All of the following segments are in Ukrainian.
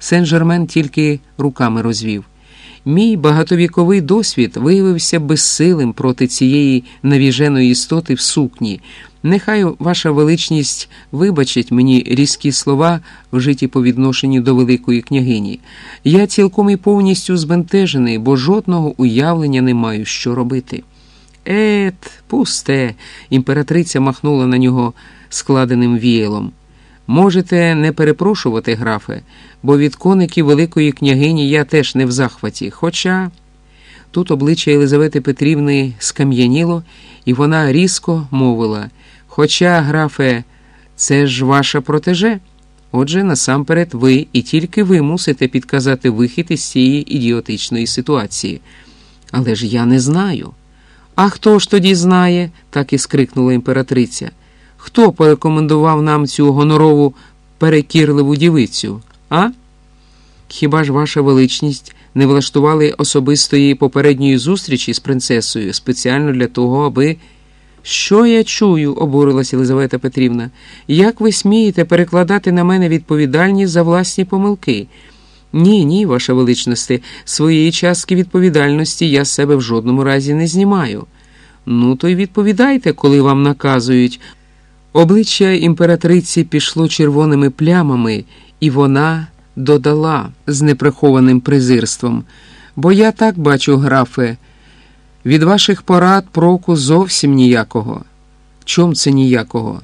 Сен-Жермен тільки руками розвів. Мій багатовіковий досвід виявився безсилим проти цієї навіженої істоти в сукні. Нехай ваша величність вибачить мені різкі слова, вжиті по відношенню до великої княгині. Я цілком і повністю збентежений, бо жодного уявлення не маю, що робити. Ет, пусте, імператриця махнула на нього складеним віялом. Можете не перепрошувати, графе, бо від коників великої княгині я теж не в захваті. Хоча тут обличчя Єлизавети Петрівни скам'яніло, і вона різко мовила: Хоча, графе, це ж ваша протеже. Отже, насамперед, ви і тільки ви мусите підказати вихід із цієї ідіотичної ситуації. Але ж я не знаю. А хто ж тоді знає? так і скрикнула імператриця. Хто порекомендував нам цю гонорову перекірливу дівицю, а? Хіба ж ваша величність не влаштували особистої попередньої зустрічі з принцесою спеціально для того, аби. Що я чую, обурилася Єлизавета Петрівна. Як ви смієте перекладати на мене відповідальність за власні помилки? Ні, ні, ваша величність, своєї частки відповідальності я з себе в жодному разі не знімаю. Ну, то й відповідайте, коли вам наказують. Обличчя імператриці пішло червоними плямами, і вона додала з неприхованим презирством. Бо я так бачу, графе, від ваших порад проку зовсім ніякого. Чом це ніякого?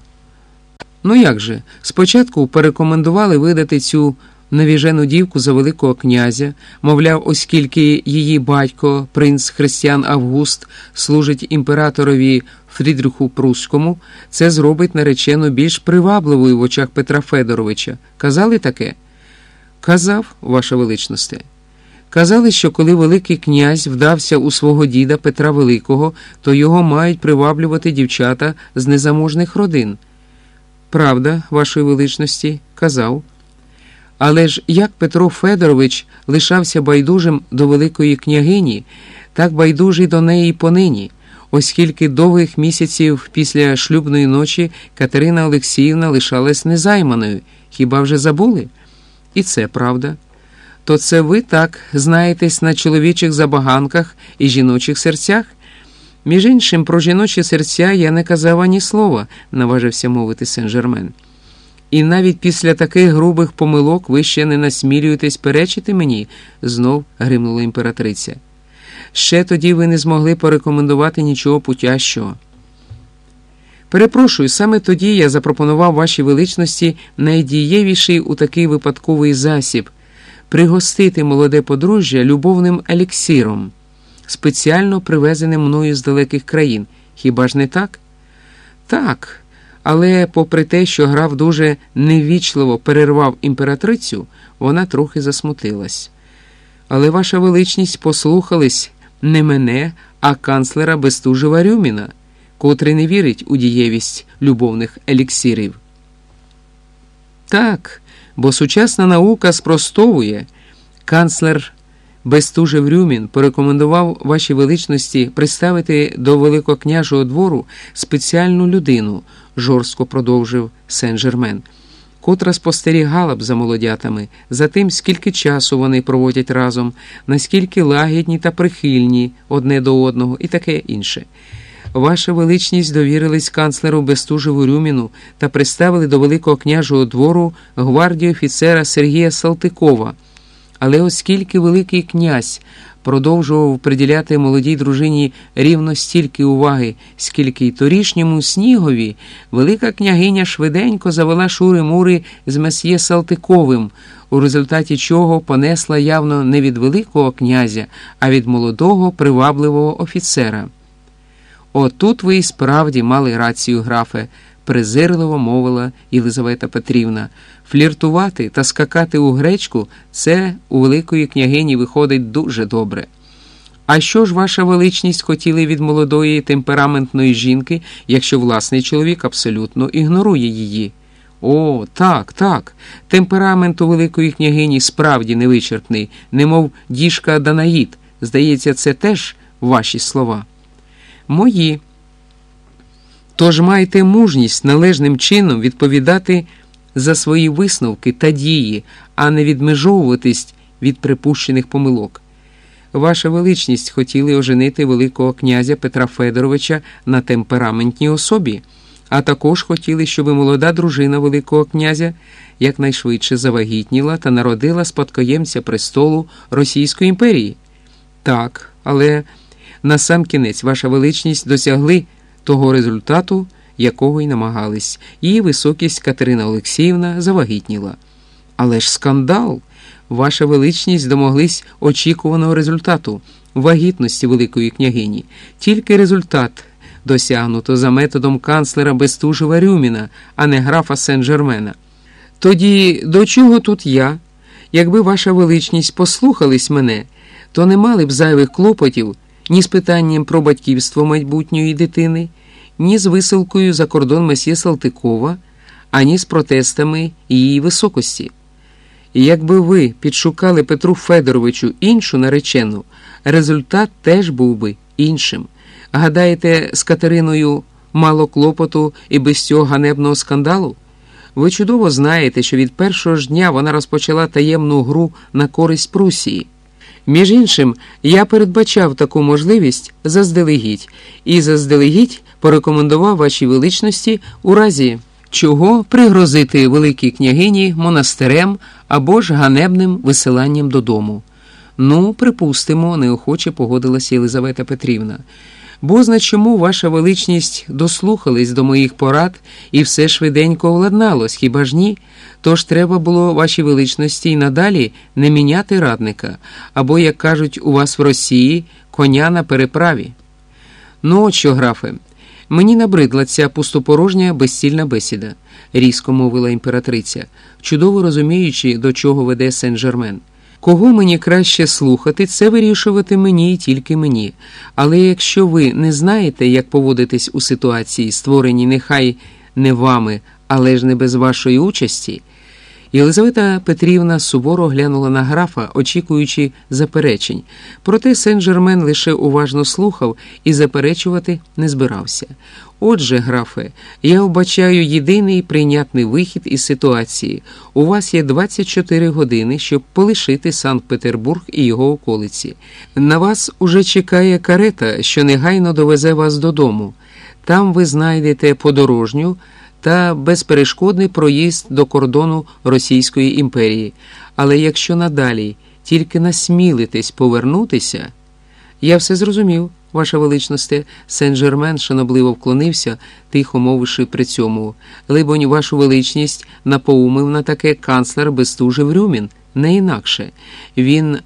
Ну як же? Спочатку порекомендували видати цю навіжену дівку за Великого князя, мовляв, оскільки її батько, принц Християн Август, служить імператорові Фрідриху Прусському, це зробить наречену більш привабливою в очах Петра Федоровича. Казали таке? Казав, ваша величносте. Казали, що коли Великий князь вдався у свого діда Петра Великого, то його мають приваблювати дівчата з незаможних родин. Правда, вашої величності, казав. Але ж як Петро Федорович лишався байдужим до Великої княгині, так байдужий до неї понині, оскільки довгих місяців після шлюбної ночі Катерина Олексіївна лишалась незайманою. Хіба вже забули? І це правда. То це ви так знаєтесь на чоловічих забаганках і жіночих серцях? Між іншим, про жіночі серця я не казав ані слова, наважився мовити Сен-Жермен. І навіть після таких грубих помилок ви ще не насмілюєтесь перечити мені, знов гримнула імператриця. Ще тоді ви не змогли порекомендувати нічого путящого. Перепрошую, саме тоді я запропонував вашій величності найдієвіший у такий випадковий засіб пригостити молоде подружжя любовним еліксиром, спеціально привезеним мною з далеких країн. Хіба ж не так? Так. Але, попри те, що граф дуже невічливо перервав імператрицю, вона трохи засмутилась. Але ваша величність послухались не мене, а канцлера Бестужева Рюміна, котрий не вірить у дієвість любовних еліксирів. Так, бо сучасна наука спростовує. Канцлер Бестужев Рюмін порекомендував вашій величності представити до Великокняжого двору спеціальну людину, жорстко продовжив Сен-Жермен, котра спостерігала б за молодятами, за тим, скільки часу вони проводять разом, наскільки лагідні та прихильні одне до одного і таке інше. Ваша величність довірились канцлеру Бестужеву Рюміну та представили до Великого княжого двору гвардії офіцера Сергія Салтикова. Але оскільки Великий князь продовжував приділяти молодій дружині рівно стільки уваги, скільки й торішньому снігові, велика княгиня швиденько завела шури мури з месьє Салтиковим, у результаті чого понесла явно не від Великого князя, а від молодого привабливого офіцера. Отут ви і справді мали рацію, графе, презирливо мовила Єлизавета Петрівна. Фліртувати та скакати у гречку це у Великої княгині виходить дуже добре. А що ж ваша величність хотіли від молодої темпераментної жінки, якщо власний чоловік абсолютно ігнорує її? О, так, так. Темперамент у Великої княгині справді невичерпний, немов діжка Данаїд. Здається, це теж ваші слова. Мої. Тож майте мужність належним чином відповідати за свої висновки та дії, а не відмежовуватись від припущених помилок. Ваша величність хотіли оженити Великого князя Петра Федоровича на темпераментній особі, а також хотіли, щоб молода дружина Великого князя якнайшвидше завагітніла та народила спадкоємця престолу Російської імперії. Так, але насамкінець ваша величність досягли того результату, якого й намагались. Її високість Катерина Олексіївна завагітніла. Але ж скандал! Ваша величність домоглись очікуваного результату вагітності Великої княгині. Тільки результат досягнуто за методом канцлера Бестужева Рюміна, а не графа Сен-Жермена. Тоді до чого тут я? Якби ваша величність послухались мене, то не мали б зайвих клопотів ні з питанням про батьківство майбутньої дитини, ні з висилкою за кордон месьє Салтикова, ані з протестами її високості. Якби ви підшукали Петру Федоровичу іншу наречену, результат теж був би іншим. Гадаєте, з Катериною мало клопоту і без цього ганебного скандалу? Ви чудово знаєте, що від першого ж дня вона розпочала таємну гру на користь Прусії. Між іншим, я передбачав таку можливість заздалегідь і заздалегідь порекомендував вашій величності у разі чого пригрозити великій княгині монастирем або ж ганебним висиланням додому. Ну, припустимо, неохоче погодилася Єлизавета Петрівна. Бо зна чому ваша величність дослухались до моїх порад і все швиденько владналось, хіба ж ні? Тож треба було вашій величності й надалі не міняти радника, або, як кажуть у вас в Росії, коня на переправі. Ну, от що, графе, мені набридла ця пустопорожня безцільна бесіда, різко мовила імператриця, чудово розуміючи, до чого веде Сен-Жермен. Кого мені краще слухати, це вирішувати мені і тільки мені. Але якщо ви не знаєте, як поводитись у ситуації, створеній нехай не вами, але ж не без вашої участі. Єлизавета Петрівна суворо глянула на графа, очікуючи заперечень. Проте Сен-Жермен лише уважно слухав і заперечувати не збирався. Отже, графе, я вбачаю єдиний прийнятний вихід із ситуації. У вас є 24 години, щоб полишити Санкт-Петербург і його околиці. На вас уже чекає карета, що негайно довезе вас додому. Там ви знайдете подорожню та безперешкодний проїзд до кордону Російської імперії. Але якщо надалі тільки насмілитесь повернутися, я все зрозумів, ваша величносте, Сен-Жермен шанобливо вклонився, тихо мовивши при цьому. Либонь, вашу величність напоумив на таке канцлер Бестужев Рюмін, не інакше. Він.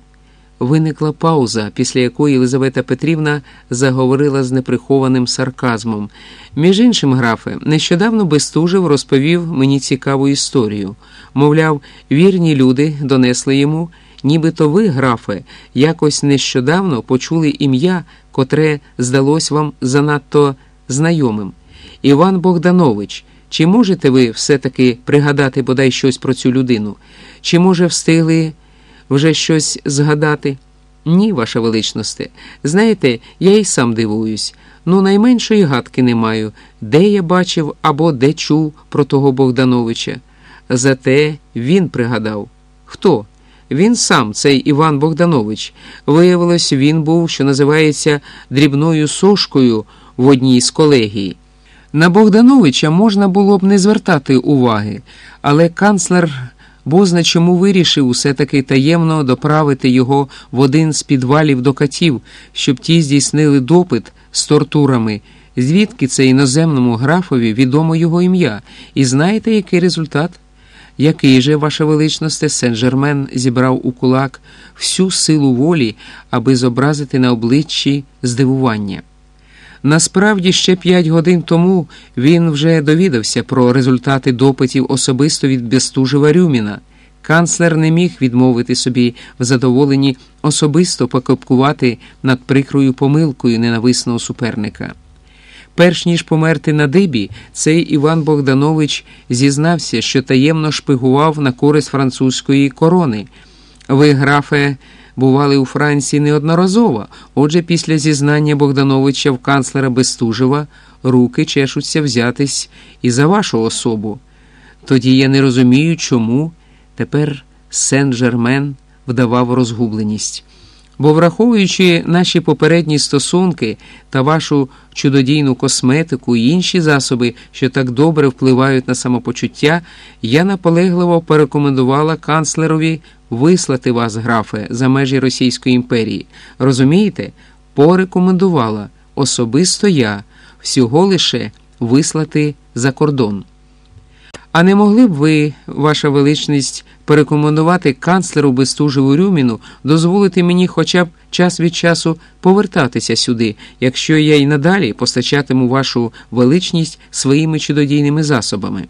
Виникла пауза, після якої Єлизавета Петрівна заговорила з неприхованим сарказмом. Між іншим, графе, нещодавно Бестужев розповів мені цікаву історію. Мовляв, вірні люди донесли йому, нібито ви, графе, якось нещодавно почули ім'я, котре здалось вам занадто знайомим. Іван Богданович. Чи можете ви все-таки пригадати бодай щось про цю людину? Чи, може, встигли вже щось згадати? Ні, ваша величносте. Знаєте, я й сам дивуюсь. Ну, найменшої гадки не маю, де я бачив або де чув про того Богдановича. Зате він пригадав. Хто? Він сам, цей Іван Богданович. Виявилось, він був, що називається дрібною сошкою в одній з колегій. На Богдановича можна було б не звертати уваги, але канцлер бозна чому вирішив усе таки таємно доправити його в один з підвалів до катів, щоб ті здійснили допит з тортурами. Звідки це іноземному графові відомо його ім'я, і знаєте, який результат? Який же, ваша величність, Сен-Жермен зібрав у кулак всю силу волі, аби зобразити на обличчі здивування. Насправді, ще п'ять годин тому він вже довідався про результати допитів особисто від Бестужева Рюміна. Канцлер не міг відмовити собі в задоволенні особисто покопкувати над прикрою помилкою ненависного суперника. Перш ніж померти на дибі, цей Іван Богданович зізнався, що таємно шпигував на користь французької корони. Ви, графе, бували у Франції неодноразово, отже, після зізнання Богдановича в канцлера Бестужева руки чешуться взятись і за вашу особу. Тоді я не розумію, чому. Тепер Сен-Жермен вдавав розгубленість. Бо, враховуючи наші попередні стосунки та вашу чудодійну косметику і інші засоби, що так добре впливають на самопочуття, я наполегливо порекомендувала канцлерові вислати вас, графе, за межі Російської імперії. Розумієте? Порекомендувала особисто я всього лише вислати за кордон. А не могли б ви, ваша величність, порекомендувати канцлеру Бестужеву Рюміну дозволити мені хоча б час від часу повертатися сюди, якщо я й надалі постачатиму вашу величність своїми чудодійними засобами?